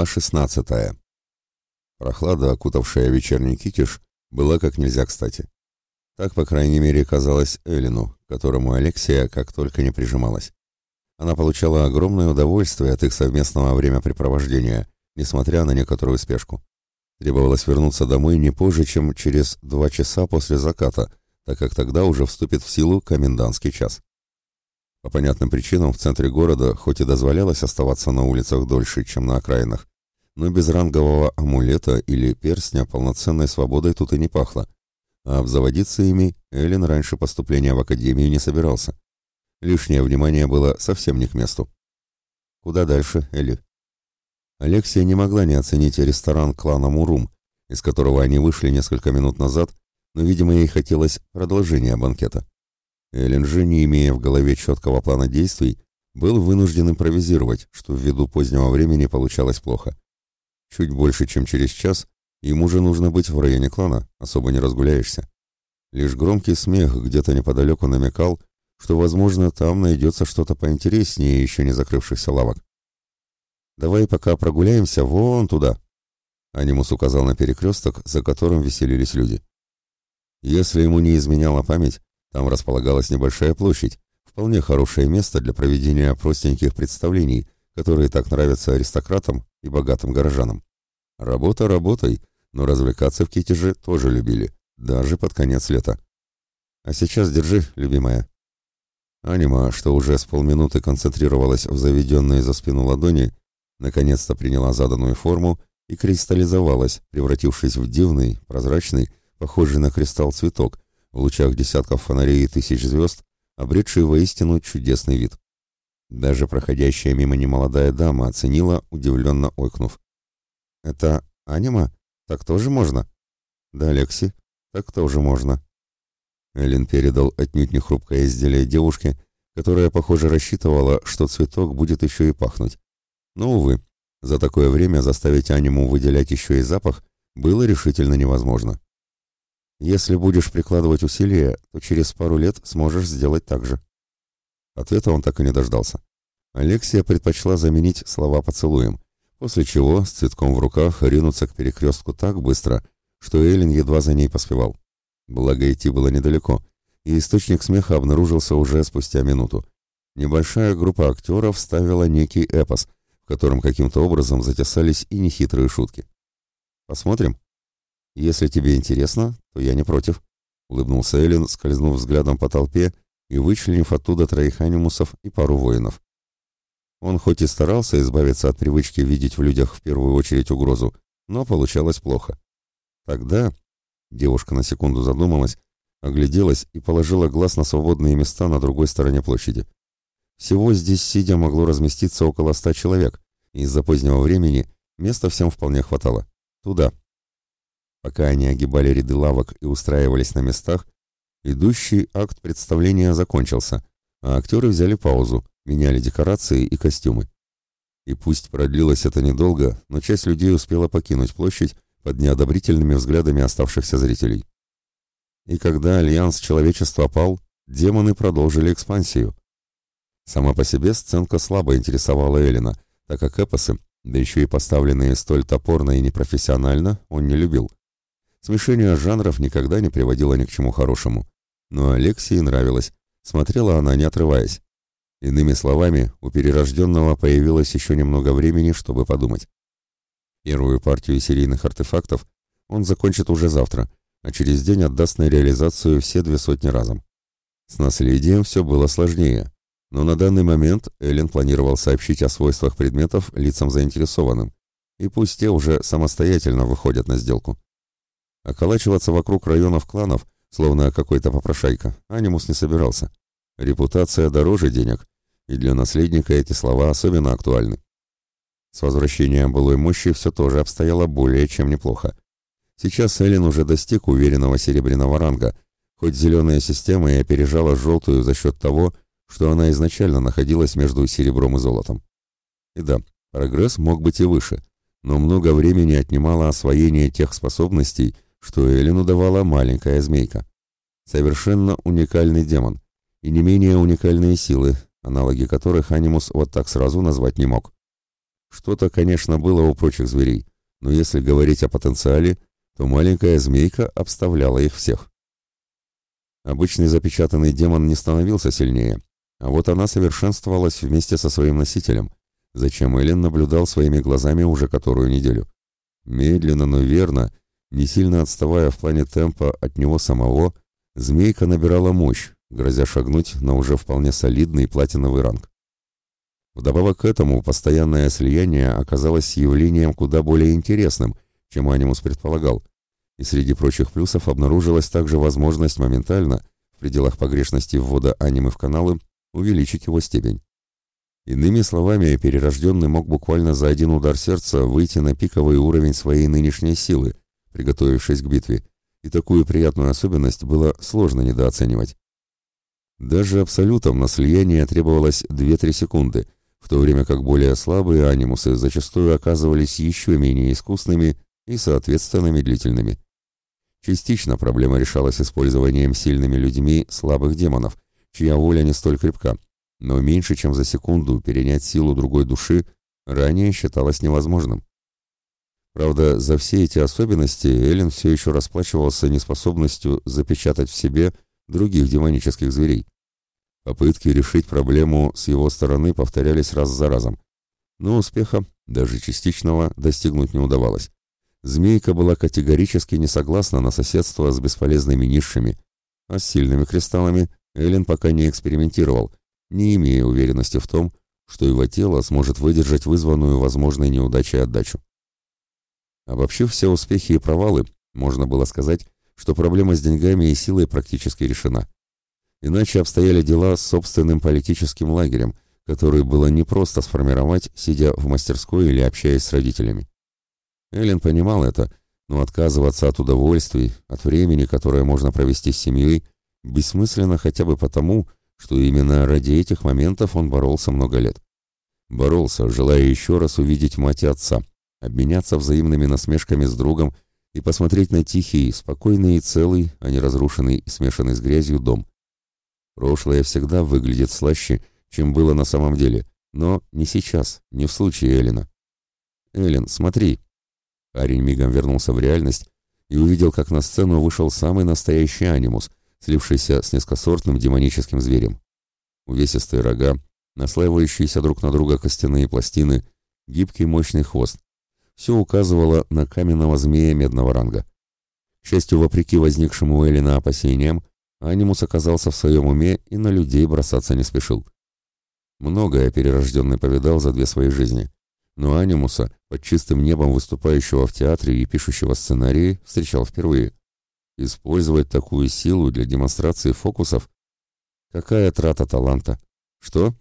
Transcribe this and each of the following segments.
Глава 16. Прохлада, окутавшая вечерний китиш, была как нельзя кстати. Так, по крайней мере, казалось Элину, которому Алексия как только не прижималась. Она получала огромное удовольствие от их совместного времяпрепровождения, несмотря на некоторую спешку. Требовалось вернуться домой не позже, чем через два часа после заката, так как тогда уже вступит в силу комендантский час. По понятным причинам в центре города хоть и дозволялось оставаться на улицах дольше, чем на окраинах, но без рангового амулета или перстня полноценной свободой тут и не пахло, а обзаводиться ими Эллен раньше поступления в академию не собирался. Лишнее внимание было совсем не к месту. Куда дальше, Элли? Алексия не могла не оценить ресторан клана Мурум, из которого они вышли несколько минут назад, но, видимо, ей хотелось продолжения банкета. Эллен же, не имея в голове четкого плана действий, был вынужден импровизировать, что ввиду позднего времени получалось плохо. Чуть больше, чем через час, ему же нужно быть в районе клана, особо не разгуляешься. Лишь громкий смех где-то неподалеку намекал, что, возможно, там найдется что-то поинтереснее еще не закрывшихся лавок. «Давай пока прогуляемся вон туда», — Анимус указал на перекресток, за которым веселились люди. Если ему не изменяла память, там располагалась небольшая площадь, вполне хорошее место для проведения простеньких представлений, которые так нравятся аристократам и богатым горожанам. Работа работой, но развлекаться в Китеже тоже любили, даже под конец лета. А сейчас держи, любимая. Анима, что уже с полминуты концентрировалась в заведенной за спину ладони, наконец-то приняла заданную форму и кристаллизовалась, превратившись в дивный, прозрачный, похожий на кристалл цветок, в лучах десятков фонарей и тысяч звезд, обретший воистину чудесный вид. Даже проходящая мимо немолодая дама оценила, удивленно ойкнув. «Это анима? Так тоже можно?» «Да, Лекси, так тоже можно». Эллен передал отнюдь не хрупкое изделие девушке, которая, похоже, рассчитывала, что цветок будет еще и пахнуть. Но, увы, за такое время заставить аниму выделять еще и запах было решительно невозможно. Если будешь прикладывать усилия, то через пару лет сможешь сделать так же. Ответа он так и не дождался. Алексия предпочла заменить слова поцелуем, после чего с цветком в руках ринуться к перекрестку так быстро, что Эллен едва за ней поспевал. Благо идти было недалеко, и источник смеха обнаружился уже спустя минуту. Небольшая группа актеров ставила некий эпос, в котором каким-то образом затесались и нехитрые шутки. «Посмотрим?» «Если тебе интересно, то я не против», — улыбнулся Эллен, скользнув взглядом по толпе и вычленив оттуда троих анимусов и пару воинов. Он хоть и старался избавиться от привычки видеть в людях в первую очередь угрозу, но получалось плохо. Тогда девушка на секунду задумалась, огляделась и положила глаз на свободные места на другой стороне площади. Всего здесь сидя могло разместиться около ста человек, и из-за позднего времени места всем вполне хватало. Туда, Пока они огибали ряды лавок и устраивались на местах, идущий акт представления закончился, а актеры взяли паузу, меняли декорации и костюмы. И пусть продлилось это недолго, но часть людей успела покинуть площадь под неодобрительными взглядами оставшихся зрителей. И когда альянс человечества пал, демоны продолжили экспансию. Сама по себе сценка слабо интересовала Элина, так как эпосы, да еще и поставленные столь топорно и непрофессионально, он не любил. Смешение жанров никогда не приводило ни к чему хорошему. Но Алексии нравилось. Смотрела она, не отрываясь. Иными словами, у перерожденного появилось еще немного времени, чтобы подумать. Первую партию серийных артефактов он закончит уже завтра, а через день отдаст на реализацию все две сотни разом. С наследием все было сложнее, но на данный момент Эллен планировал сообщить о свойствах предметов лицам заинтересованным, и пусть те уже самостоятельно выходят на сделку. Околачиваться вокруг районов кланов, словно какой-то попрошайка, Анимус не собирался. Репутация дороже денег, и для наследника эти слова особенно актуальны. С возвращением былой мощи все тоже обстояло более чем неплохо. Сейчас Эллен уже достиг уверенного серебряного ранга, хоть зеленая система и опережала желтую за счет того, что она изначально находилась между серебром и золотом. И да, прогресс мог быть и выше, но много времени отнимало освоение тех способностей, что Эллину давала маленькая змейка. Совершенно уникальный демон, и не менее уникальные силы, аналоги которых Анимус вот так сразу назвать не мог. Что-то, конечно, было у прочих зверей, но если говорить о потенциале, то маленькая змейка обставляла их всех. Обычный запечатанный демон не становился сильнее, а вот она совершенствовалась вместе со своим носителем, зачем Эллен наблюдал своими глазами уже которую неделю. Медленно, но верно, не сильно отставая в плане темпа от него самого, змейка набирала мощь, грозя шагнуть на уже вполне солидный платиновый ранг. Вдобавок к этому, постоянное слияние оказалось явлением куда более интересным, чем Анимус предполагал, и среди прочих плюсов обнаружилась также возможность моментально, в пределах погрешности ввода анимы в каналы, увеличить его степень. Иными словами, перерожденный мог буквально за один удар сердца выйти на пиковый уровень своей нынешней силы, приготовившись к битве, и такую приятную особенность было сложно недооценивать. Даже абсолютом на слияние требовалось 2-3 секунды, в то время как более слабые анимусы зачастую оказывались еще менее искусными и, соответственно, медлительными. Частично проблема решалась использованием сильными людьми слабых демонов, чья воля не столь крепка, но меньше чем за секунду перенять силу другой души ранее считалось невозможным. Правда, за все эти особенности Эллен все еще расплачивался неспособностью запечатать в себе других демонических зверей. Попытки решить проблему с его стороны повторялись раз за разом, но успеха, даже частичного, достигнуть не удавалось. Змейка была категорически не согласна на соседство с бесполезными низшими, а с сильными кристаллами Эллен пока не экспериментировал, не имея уверенности в том, что его тело сможет выдержать вызванную возможной неудачей отдачу. Обобщив все успехи и провалы, можно было сказать, что проблема с деньгами и силой практически решена. Иначе обстояли дела с собственным политическим лагерем, который было непросто сформировать, сидя в мастерской или общаясь с родителями. Эллен понимал это, но отказываться от удовольствий, от времени, которое можно провести с семьей, бессмысленно хотя бы потому, что именно ради этих моментов он боролся много лет. Боролся, желая еще раз увидеть мать и отца, обменяться взаимными насмешками с другом и посмотреть на тихий, спокойный и целый, а не разрушенный и смешанный с грязью дом. Прошлое всегда выглядит слаще, чем было на самом деле, но не сейчас, не в случае Эллина. «Эллен, смотри!» Парень мигом вернулся в реальность и увидел, как на сцену вышел самый настоящий анимус, слившийся с низкосортным демоническим зверем. Увесистые рога, наслаивающиеся друг на друга костяные пластины, гибкий мощный хвост. Все указывало на каменного змея медного ранга. К счастью, вопреки возникшему у Эллина опасениям, Анимус оказался в своем уме и на людей бросаться не спешил. Многое перерожденный повидал за две свои жизни, но Анимуса, под чистым небом выступающего в театре и пишущего сценарии, встречал впервые. Использовать такую силу для демонстрации фокусов? Какая трата таланта? Что?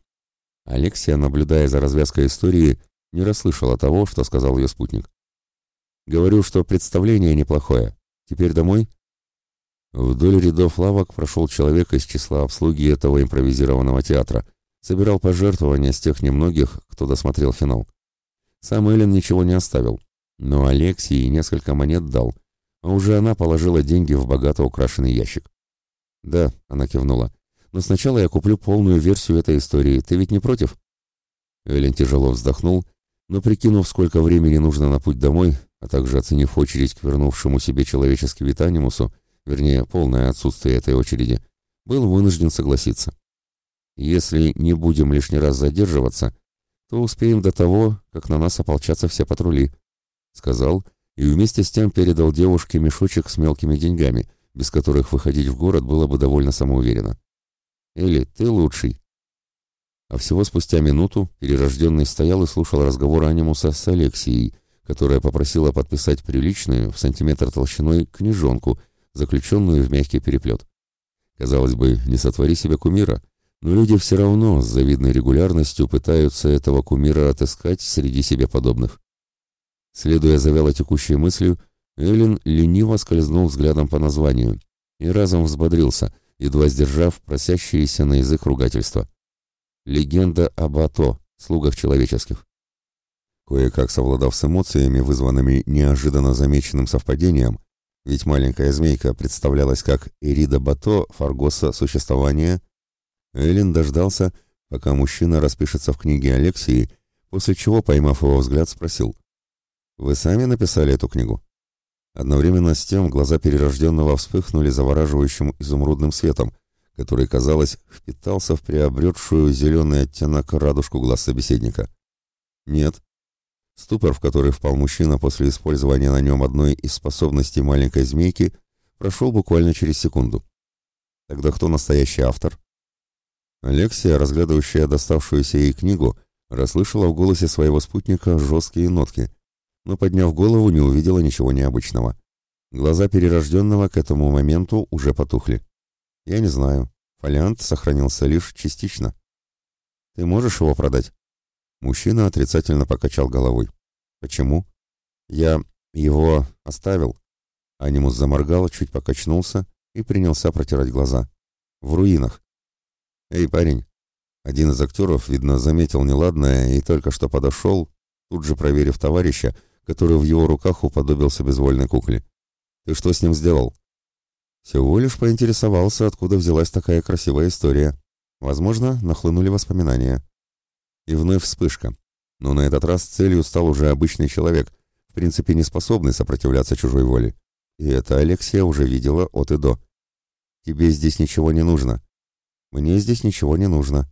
Алексия, наблюдая за развязкой истории, не расслышала того, что сказал ее спутник. Говорю, что представление неплохое. Теперь домой? Вдоль рядов лавок прошел человек из числа обслуги этого импровизированного театра, собирал пожертвования с тех немногих, кто досмотрел финал. Сам Эллен ничего не оставил, но Алексии несколько монет дал, а уже она положила деньги в богато украшенный ящик. «Да», — она кивнула, — «но сначала я куплю полную версию этой истории. Ты ведь не против?» Эллен тяжело вздохнул, но, прикинув, сколько времени нужно на путь домой, а также оценив очередь к вернувшему себе человеческий вид анимусу, вернее, полное отсутствие этой очереди, был вынужден согласиться. Если не будем лишний раз задерживаться, то успеем до того, как на нас ополчатся все патрули, сказал и вместе с тем передал девушке мешочек с мелкими деньгами, без которых выходить в город было бы довольно самоуверенно. Или ты лучший. А всего спустя минуту перерожденный стоял и слушал разговор анимуса с Алексией, которая попросила подписать приличную, в сантиметр толщиной, книжонку заключенную в мягкий переплет. Казалось бы, не сотвори себе кумира, но люди все равно с завидной регулярностью пытаются этого кумира отыскать среди себе подобных. Следуя за вяло текущей мыслью, Эллен лениво скользнул взглядом по названию и разом взбодрился, едва сдержав просящиеся на язык ругательства. «Легенда об Ато, слугах человеческих». Кое-как совладав с эмоциями, вызванными неожиданно замеченным совпадением, ведь маленькая змейка представлялась как Эрида Бато Фаргоса существования, Эллен дождался, пока мужчина распишется в книге Алексии, после чего, поймав его взгляд, спросил. «Вы сами написали эту книгу?» Одновременно с тем глаза перерожденного вспыхнули завораживающим изумрудным светом, который, казалось, впитался в приобретшую зеленый оттенок радужку глаз собеседника. «Нет». Ступор, в который впал мужчина после использования на нем одной из способностей маленькой змейки, прошел буквально через секунду. Тогда кто настоящий автор? Алексия, разглядывающая доставшуюся ей книгу, расслышала в голосе своего спутника жесткие нотки, но, подняв голову, не увидела ничего необычного. Глаза перерожденного к этому моменту уже потухли. «Я не знаю. Фолиант сохранился лишь частично. Ты можешь его продать?» Мужчина отрицательно покачал головой. «Почему?» «Я его оставил». Анимус заморгал, чуть покачнулся и принялся протирать глаза. «В руинах». «Эй, парень!» Один из актеров, видно, заметил неладное и только что подошел, тут же проверив товарища, который в его руках уподобился безвольной кукле. «Ты что с ним сделал?» Всего лишь поинтересовался, откуда взялась такая красивая история. Возможно, нахлынули воспоминания. И вновь вспышка. Но на этот раз целью стал уже обычный человек, в принципе не способный сопротивляться чужой воле. И это Алексия уже видела от и до. «Тебе здесь ничего не нужно». «Мне здесь ничего не нужно».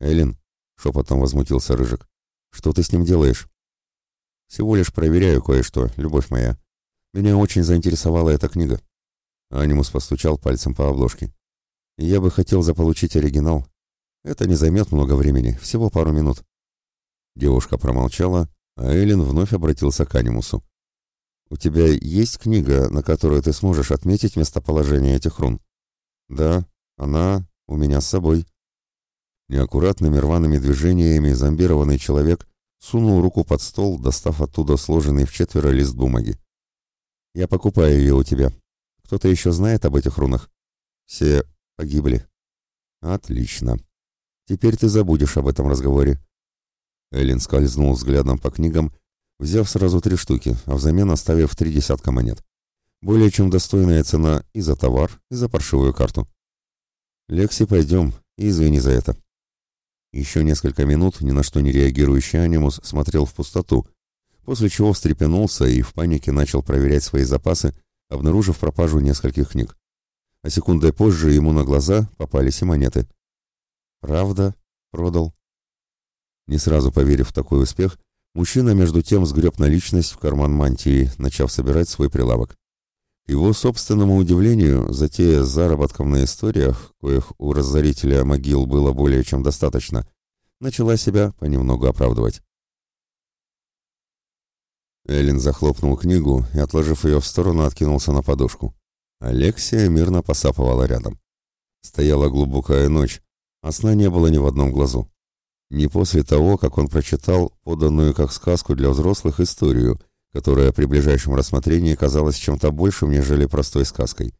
«Эллен», — шепотом возмутился Рыжик, — «что ты с ним делаешь?» «Всего лишь проверяю кое-что, любовь моя. Меня очень заинтересовала эта книга». Анимус постучал пальцем по обложке. «Я бы хотел заполучить оригинал. Это не займет много времени, всего пару минут. Девушка промолчала, а Эллен вновь обратился к Анимусу. «У тебя есть книга, на которой ты сможешь отметить местоположение этих рун?» «Да, она у меня с собой». Неаккуратными рваными движениями зомбированный человек сунул руку под стол, достав оттуда сложенный в четверо лист бумаги. «Я покупаю ее у тебя. Кто-то еще знает об этих рунах?» «Все погибли». «Отлично. Теперь ты забудешь об этом разговоре. Эллен скользнул взглядом по книгам, взяв сразу три штуки, а взамен оставив три десятка монет. Более чем достойная цена и за товар, и за паршивую карту. «Лекси, пойдем, и извини за это». Еще несколько минут ни на что не реагирующий анимус смотрел в пустоту, после чего встрепенулся и в панике начал проверять свои запасы, обнаружив пропажу нескольких книг. А секундой позже ему на глаза попались и монеты. Правда, продал. Не сразу поверив в такой успех, мужчина между тем сгреб наличность в карман мантии, начав собирать свой прилавок. К его собственному удивлению, затея с заработком на историях, коих у разорителя могил было более чем достаточно, начала себя понемногу оправдывать. Эллен захлопнул книгу и, отложив ее в сторону, откинулся на подушку. Алексия мирно посапывала рядом. Стояла глубокая ночь, а сна не было ни в одном глазу. Не после того, как он прочитал поданную как сказку для взрослых историю, которая при ближайшем рассмотрении казалась чем-то большим, нежели простой сказкой.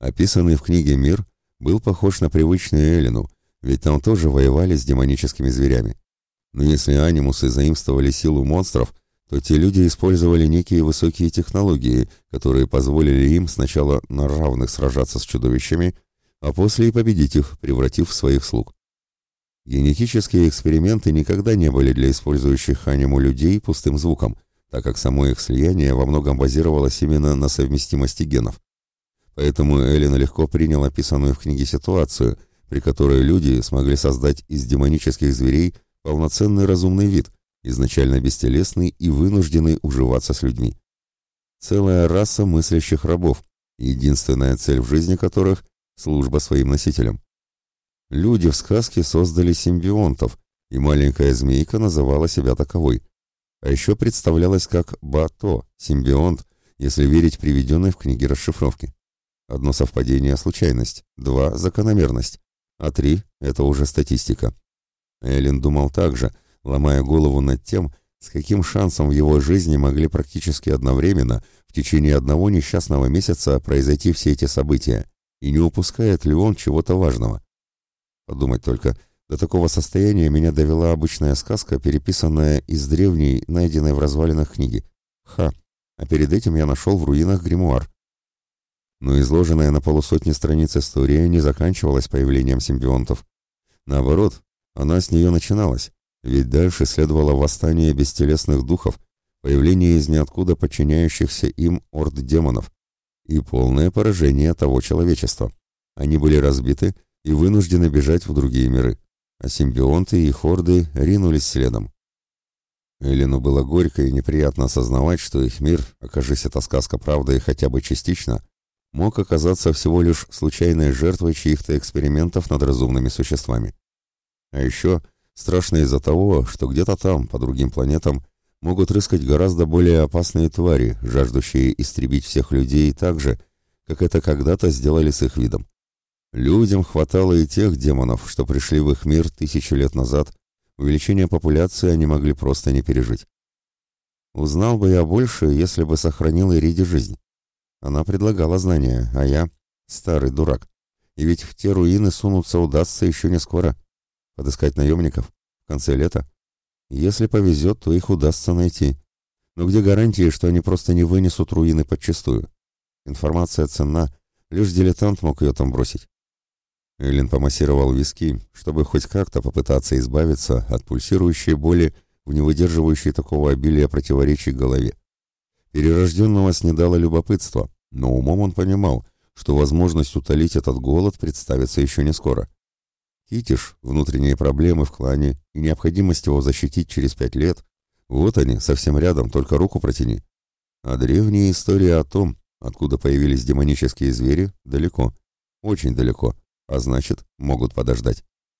Описанный в книге мир был похож на привычную Эллину, ведь там тоже воевали с демоническими зверями. Но если анимусы заимствовали силу монстров, то те люди использовали некие высокие технологии, которые позволили им сначала на равных сражаться с чудовищами, а после и победить их, превратив в своих слуг. Генетические эксперименты никогда не были для использующих аниму людей пустым звуком, так как само их слияние во многом базировалось именно на совместимости генов. Поэтому Эллен легко принял описанную в книге ситуацию, при которой люди смогли создать из демонических зверей полноценный разумный вид, изначально бестелесный и вынужденный уживаться с людьми. Целая раса мыслящих рабов, единственная цель в жизни которых служба своим носителям. Люди в сказке создали симбионтов, и маленькая змейка называла себя таковой. А еще представлялась как Бато, симбионт, если верить приведенной в книге расшифровки. Одно совпадение – случайность, два – закономерность, а три – это уже статистика. Эллен думал так же, ломая голову над тем, с каким шансом в его жизни могли практически одновременно в течение одного несчастного месяца произойти все эти события, и не упускает ли он чего-то важного. Подумать только, до такого состояния меня довела обычная сказка, переписанная из древней, найденной в развалинах книги. Ха, а перед этим я нашел в руинах гримуар. Но изложенная на полусотни страниц история не заканчивалась появлением симбионтов. Наоборот, она с нее начиналась, Ведь дальше следовало восстание бестелесных духов, появление из ниоткуда подчиняющихся им орд демонов и полное поражение того человечества. Они были разбиты и вынуждены бежать в другие миры, а симбионты и хорды ринулись следом. Элину было горько и неприятно осознавать, что их мир, окажись эта сказка правдой хотя бы частично, мог оказаться всего лишь случайной жертвой чьих-то экспериментов над разумными существами. А еще страшно из-за того, что где-то там, по другим планетам, могут рыскать гораздо более опасные твари, жаждущие истребить всех людей так же, как это когда-то сделали с их видом. Людям хватало и тех демонов, что пришли в их мир тысячи лет назад, увеличение популяции они могли просто не пережить. Узнал бы я больше, если бы сохранил Ириде жизнь. Она предлагала знания, а я — старый дурак. И ведь в те руины сунуться удастся еще не скоро. Подыскать наемников? В конце лета? Если повезет, то их удастся найти. Но где гарантии, что они просто не вынесут руины подчистую? Информация ценна, лишь дилетант мог ее там бросить. Эллен помассировал виски, чтобы хоть как-то попытаться избавиться от пульсирующей боли в невыдерживающей такого обилия противоречий голове. Перерожденного снедало любопытство, но умом он понимал, что возможность утолить этот голод представится еще не скоро. Китиш, внутренние проблемы в клане и необходимость его защитить через пять лет, вот они, совсем рядом, только руку протяни. А древняя история о том, откуда появились демонические звери, далеко, очень далеко, а значит, могут подождать.